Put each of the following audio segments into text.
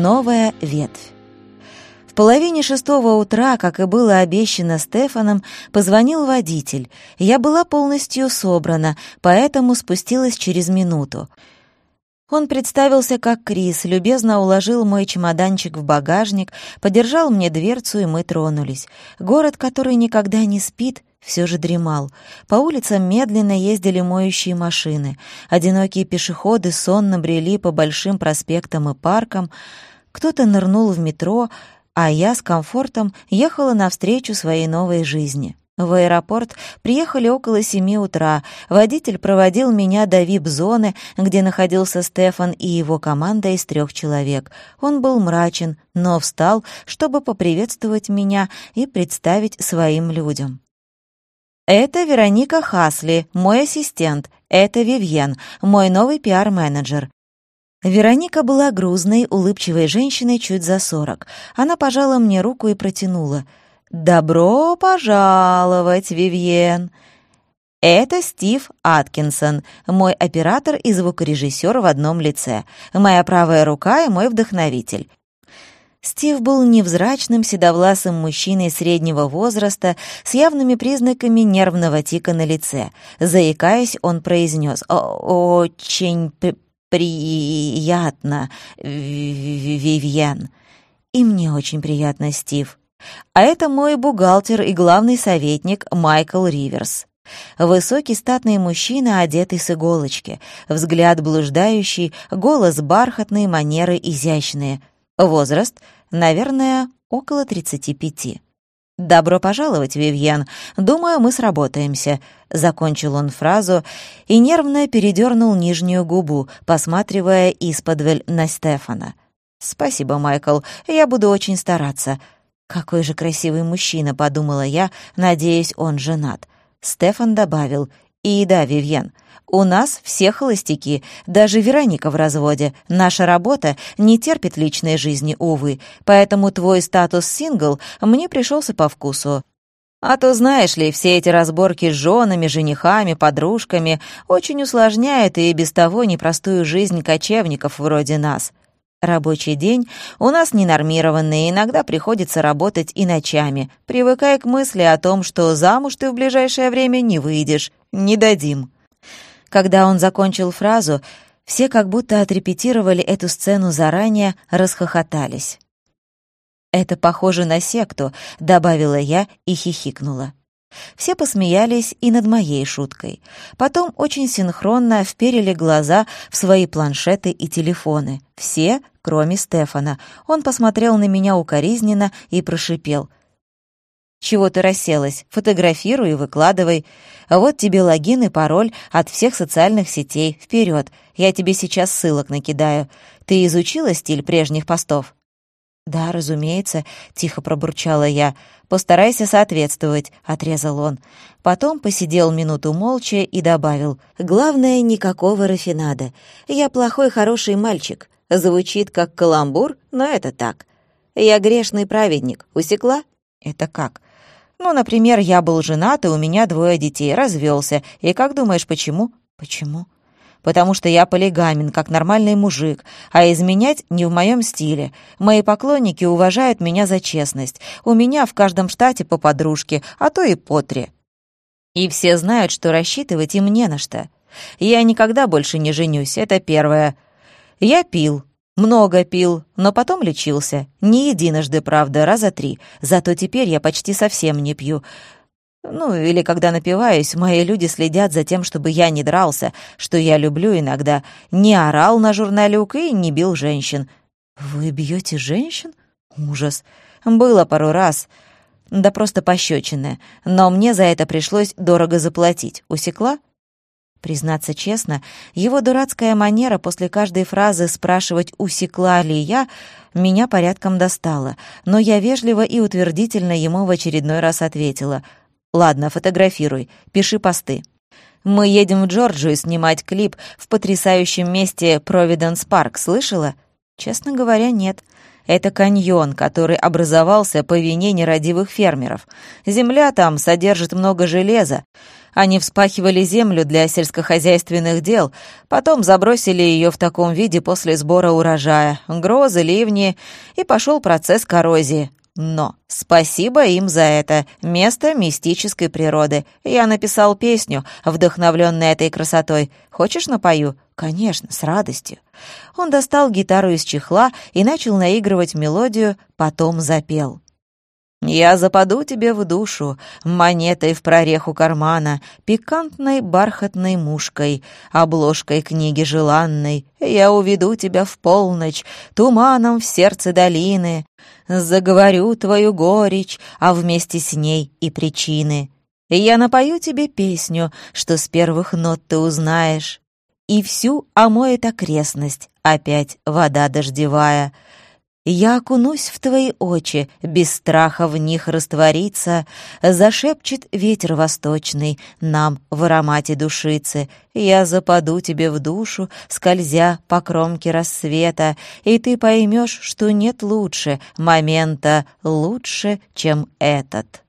Новая ветвь. В половине шестого утра, как и было обещано Стефаном, позвонил водитель. Я была полностью собрана, поэтому спустилась через минуту. Он представился как Крис, любезно уложил мой чемоданчик в багажник, подержал мне дверцу, и мы тронулись. Город, который никогда не спит, все же дремал. По улицам медленно ездили моющие машины. Одинокие пешеходы сонно брели по большим проспектам и паркам. Кто-то нырнул в метро, а я с комфортом ехала навстречу своей новой жизни. В аэропорт приехали около семи утра. Водитель проводил меня до вип-зоны, где находился Стефан и его команда из трех человек. Он был мрачен, но встал, чтобы поприветствовать меня и представить своим людям. «Это Вероника Хасли, мой ассистент. Это Вивьен, мой новый пиар-менеджер. Вероника была грузной, улыбчивой женщиной чуть за сорок. Она пожала мне руку и протянула. «Добро пожаловать, Вивьен!» Это Стив Аткинсон, мой оператор и звукорежиссер в одном лице, моя правая рука и мой вдохновитель. Стив был невзрачным, седовласым мужчиной среднего возраста с явными признаками нервного тика на лице. Заикаясь, он произнес «Очень приятно, Вивьен». «И мне очень приятно, Стив. А это мой бухгалтер и главный советник Майкл Риверс». Высокий статный мужчина, одетый с иголочки, взгляд блуждающий, голос бархатный, манеры изящные — Возраст, наверное, около 35. «Добро пожаловать, Вивьен. Думаю, мы сработаемся», — закончил он фразу и нервно передернул нижнюю губу, посматривая из-под на Стефана. «Спасибо, Майкл. Я буду очень стараться». «Какой же красивый мужчина», — подумала я, надеясь, он женат. Стефан добавил, «И да, Вивьен, у нас все холостяки, даже Вероника в разводе. Наша работа не терпит личной жизни, увы, поэтому твой статус сингл мне пришелся по вкусу. А то, знаешь ли, все эти разборки с женами, женихами, подружками очень усложняют и без того непростую жизнь кочевников вроде нас. Рабочий день у нас ненормированный, иногда приходится работать и ночами. Привыкай к мысли о том, что замуж ты в ближайшее время не выйдешь. Не дадим. Когда он закончил фразу, все как будто отрепетировали эту сцену заранее, расхохотались. «Это похоже на секту», — добавила я и хихикнула. Все посмеялись и над моей шуткой. Потом очень синхронно вперили глаза в свои планшеты и телефоны. Все, кроме Стефана. Он посмотрел на меня укоризненно и прошипел — чего ты расселась? Фотографируй и выкладывай. Вот тебе логин и пароль от всех социальных сетей. Вперед! Я тебе сейчас ссылок накидаю. Ты изучила стиль прежних постов?» «Да, разумеется», — тихо пробурчала я. «Постарайся соответствовать», — отрезал он. Потом посидел минуту молча и добавил. «Главное, никакого рафинада. Я плохой хороший мальчик. Звучит как каламбур, но это так. Я грешный праведник. Усекла?» «Это как?» Ну, например, я был женат, и у меня двое детей, развелся. И как думаешь, почему? Почему? Потому что я полигамен, как нормальный мужик, а изменять не в моем стиле. Мои поклонники уважают меня за честность. У меня в каждом штате по подружке, а то и по три. И все знают, что рассчитывать им не на что. Я никогда больше не женюсь, это первое. Я пил, много пил, но потом лечился. Не единожды, правда, раза три. Зато теперь я почти совсем не пью. Ну, или когда напиваюсь, мои люди следят за тем, чтобы я не дрался, что я люблю иногда, не орал на журналюк и не бил женщин. Вы бьете женщин? Ужас. Было пару раз. Да просто пощечины. Но мне за это пришлось дорого заплатить. Усекла? Признаться честно, его дурацкая манера после каждой фразы спрашивать, усекла ли я, меня порядком достала, но я вежливо и утвердительно ему в очередной раз ответила. «Ладно, фотографируй, пиши посты». «Мы едем в Джорджию снимать клип в потрясающем месте Провиденс Парк, слышала?» «Честно говоря, нет». Это каньон, который образовался по вине нерадивых фермеров. Земля там содержит много железа, Они вспахивали землю для сельскохозяйственных дел, потом забросили ее в таком виде после сбора урожая, грозы, ливни, и пошел процесс коррозии. Но спасибо им за это, место мистической природы. Я написал песню, вдохновленную этой красотой. Хочешь напою? Конечно, с радостью. Он достал гитару из чехла и начал наигрывать мелодию, потом запел. Я западу тебе в душу монетой в прореху кармана, пикантной бархатной мушкой, обложкой книги желанной. Я уведу тебя в полночь, туманом в сердце долины, заговорю твою горечь, а вместе с ней и причины. Я напою тебе песню, что с первых нот ты узнаешь, и всю омоет окрестность, опять вода дождевая — я окунусь в твои очи, без страха в них раствориться, Зашепчет ветер восточный нам в аромате душицы. Я западу тебе в душу, скользя по кромке рассвета, И ты поймешь, что нет лучше момента, лучше, чем этот.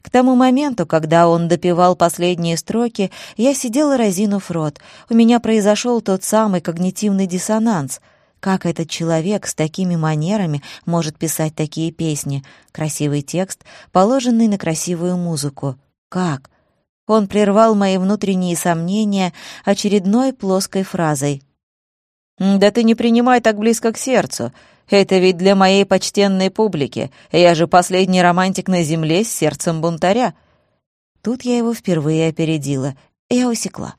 К тому моменту, когда он допевал последние строки, я сидела разинув рот. У меня произошел тот самый когнитивный диссонанс — как этот человек с такими манерами может писать такие песни? Красивый текст, положенный на красивую музыку. Как? Он прервал мои внутренние сомнения очередной плоской фразой. «Да ты не принимай так близко к сердцу. Это ведь для моей почтенной публики. Я же последний романтик на земле с сердцем бунтаря». Тут я его впервые опередила. Я усекла.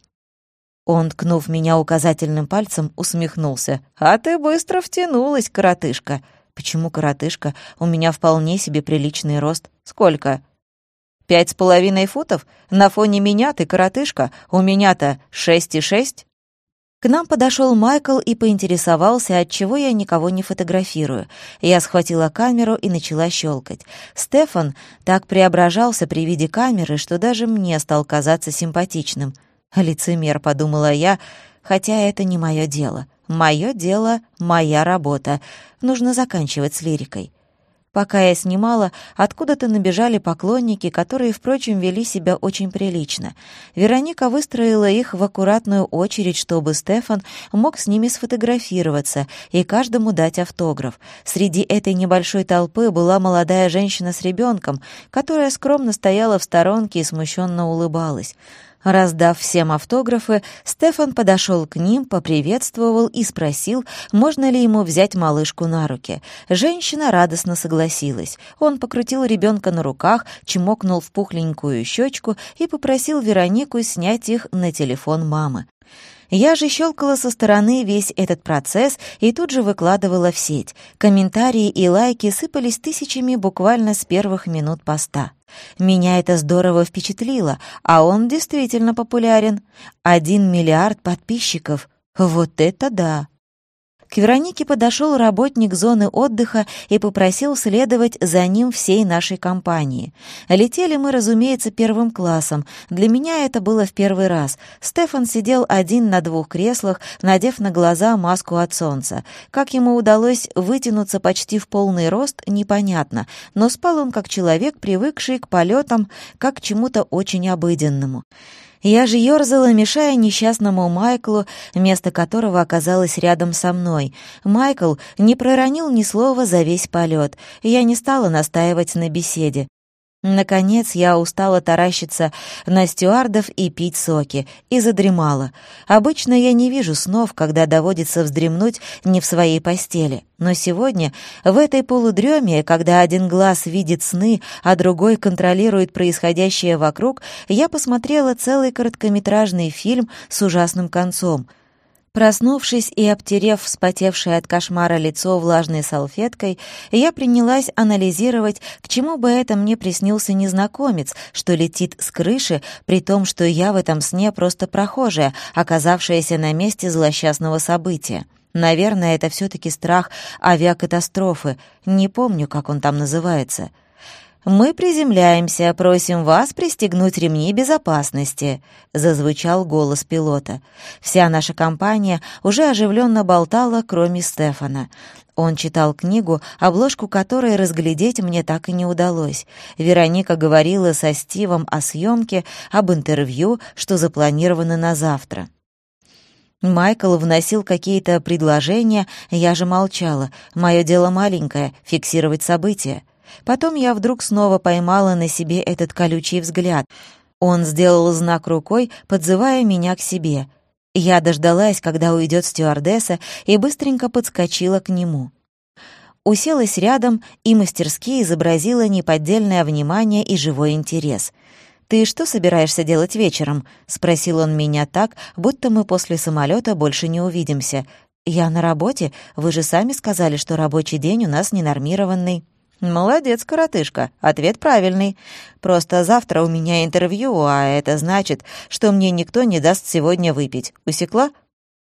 Он, ткнув меня указательным пальцем, усмехнулся. «А ты быстро втянулась, коротышка». «Почему коротышка? У меня вполне себе приличный рост. Сколько?» «Пять с половиной футов? На фоне меня ты коротышка, у меня-то шесть и шесть». К нам подошел Майкл и поинтересовался, отчего я никого не фотографирую. Я схватила камеру и начала щелкать. Стефан так преображался при виде камеры, что даже мне стал казаться симпатичным. Лицемер, подумала я, хотя это не мое дело. Мое дело — моя работа. Нужно заканчивать с лирикой. Пока я снимала, откуда-то набежали поклонники, которые, впрочем, вели себя очень прилично. Вероника выстроила их в аккуратную очередь, чтобы Стефан мог с ними сфотографироваться и каждому дать автограф. Среди этой небольшой толпы была молодая женщина с ребенком, которая скромно стояла в сторонке и смущенно улыбалась. Раздав всем автографы, Стефан подошел к ним, поприветствовал и спросил, можно ли ему взять малышку на руки. Женщина радостно согласилась. Он покрутил ребенка на руках, чмокнул в пухленькую щечку и попросил Веронику снять их на телефон мамы. Я же щелкала со стороны весь этот процесс и тут же выкладывала в сеть. Комментарии и лайки сыпались тысячами буквально с первых минут поста. Меня это здорово впечатлило, а он действительно популярен. Один миллиард подписчиков. Вот это да! К Веронике подошел работник зоны отдыха и попросил следовать за ним всей нашей компании. Летели мы, разумеется, первым классом. Для меня это было в первый раз. Стефан сидел один на двух креслах, надев на глаза маску от солнца. Как ему удалось вытянуться почти в полный рост, непонятно, но спал он как человек, привыкший к полетам, как к чему-то очень обыденному. Я же ёрзала, мешая несчастному Майклу, место которого оказалось рядом со мной. Майкл не проронил ни слова за весь полет. Я не стала настаивать на беседе. Наконец я устала таращиться на стюардов и пить соки, и задремала. Обычно я не вижу снов, когда доводится вздремнуть не в своей постели. Но сегодня, в этой полудреме, когда один глаз видит сны, а другой контролирует происходящее вокруг, я посмотрела целый короткометражный фильм с ужасным концом — Проснувшись и обтерев вспотевшее от кошмара лицо влажной салфеткой, я принялась анализировать, к чему бы это мне приснился незнакомец, что летит с крыши, при том, что я в этом сне просто прохожая, оказавшаяся на месте злосчастного события. Наверное, это все-таки страх авиакатастрофы. Не помню, как он там называется. «Мы приземляемся, просим вас пристегнуть ремни безопасности», — зазвучал голос пилота. Вся наша компания уже оживленно болтала, кроме Стефана. Он читал книгу, обложку которой разглядеть мне так и не удалось. Вероника говорила со Стивом о съемке, об интервью, что запланировано на завтра. Майкл вносил какие-то предложения, я же молчала. Мое дело маленькое — фиксировать события. Потом я вдруг снова поймала на себе этот колючий взгляд. Он сделал знак рукой, подзывая меня к себе. Я дождалась, когда уйдет стюардесса, и быстренько подскочила к нему. Уселась рядом и мастерски изобразила неподдельное внимание и живой интерес — «Ты что собираешься делать вечером?» — спросил он меня так, будто мы после самолета больше не увидимся. «Я на работе. Вы же сами сказали, что рабочий день у нас ненормированный». «Молодец, коротышка. Ответ правильный. Просто завтра у меня интервью, а это значит, что мне никто не даст сегодня выпить. Усекла?»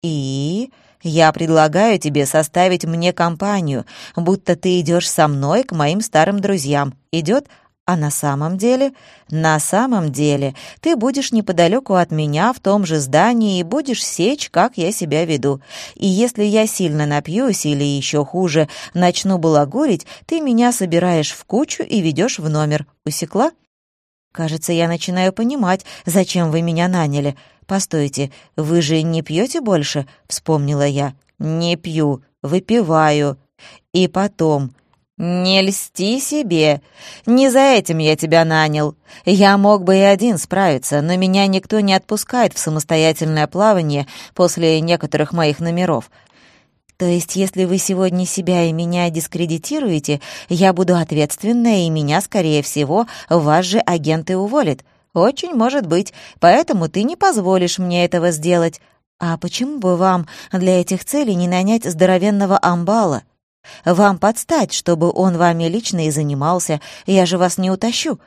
«И...» «Я предлагаю тебе составить мне компанию, будто ты идешь со мной к моим старым друзьям. Идет? А на самом деле, на самом деле, ты будешь неподалеку от меня в том же здании и будешь сечь, как я себя веду. И если я сильно напьюсь или еще хуже, начну балагурить, ты меня собираешь в кучу и ведешь в номер. Усекла? Кажется, я начинаю понимать, зачем вы меня наняли. Постойте, вы же не пьете больше? Вспомнила я. Не пью, выпиваю. И потом, «Не льсти себе. Не за этим я тебя нанял. Я мог бы и один справиться, но меня никто не отпускает в самостоятельное плавание после некоторых моих номеров. То есть, если вы сегодня себя и меня дискредитируете, я буду ответственна, и меня, скорее всего, ваш же агент и уволит. Очень может быть, поэтому ты не позволишь мне этого сделать. А почему бы вам для этих целей не нанять здоровенного амбала?» Вам подстать, чтобы он вами лично и занимался. Я же вас не утащу.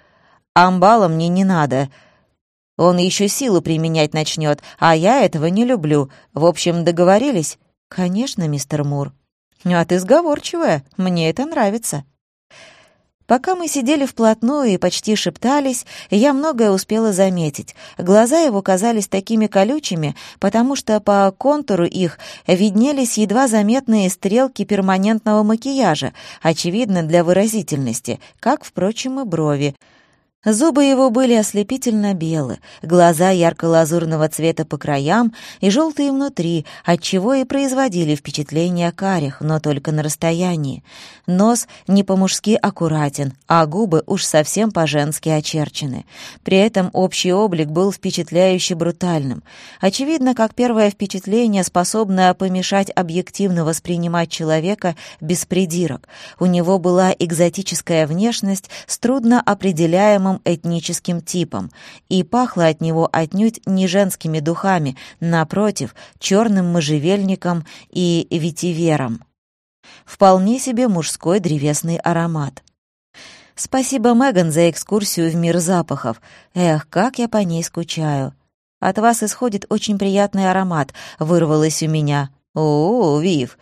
Амбала мне не надо. Он еще силу применять начнет, а я этого не люблю. В общем, договорились? Конечно, мистер Мур. А ты сговорчивая, мне это нравится. Пока мы сидели вплотную и почти шептались, я многое успела заметить. Глаза его казались такими колючими, потому что по контуру их виднелись едва заметные стрелки перманентного макияжа, очевидно, для выразительности, как, впрочем, и брови — Зубы его были ослепительно белы, глаза ярко-лазурного цвета по краям и желтые внутри, отчего и производили впечатление карих, но только на расстоянии. Нос не по-мужски аккуратен, а губы уж совсем по-женски очерчены. При этом общий облик был впечатляюще брутальным. Очевидно, как первое впечатление, способное помешать объективно воспринимать человека без придирок. У него была экзотическая внешность с трудно определяемым самым этническим типом, и пахло от него отнюдь не женскими духами, напротив, черным можжевельником и ветивером. Вполне себе мужской древесный аромат. Спасибо, Меган, за экскурсию в мир запахов. Эх, как я по ней скучаю. От вас исходит очень приятный аромат, вырвалось у меня. О, Вив,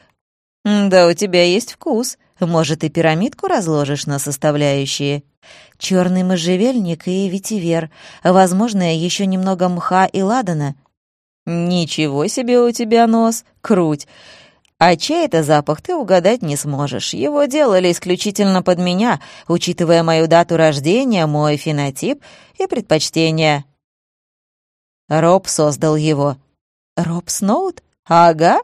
да у тебя есть вкус. Может, и пирамидку разложишь на составляющие? Черный можжевельник и ветивер. Возможно, еще немного мха и ладана. Ничего себе у тебя нос, круть. А чей это запах, ты угадать не сможешь. Его делали исключительно под меня, учитывая мою дату рождения, мой фенотип и предпочтения. Роб создал его. Роб Сноут? Ага,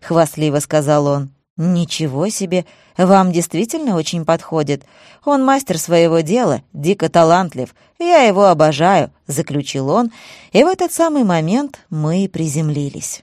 хвастливо сказал он. «Ничего себе! Вам действительно очень подходит. Он мастер своего дела, дико талантлив. Я его обожаю», — заключил он, и в этот самый момент мы приземлились.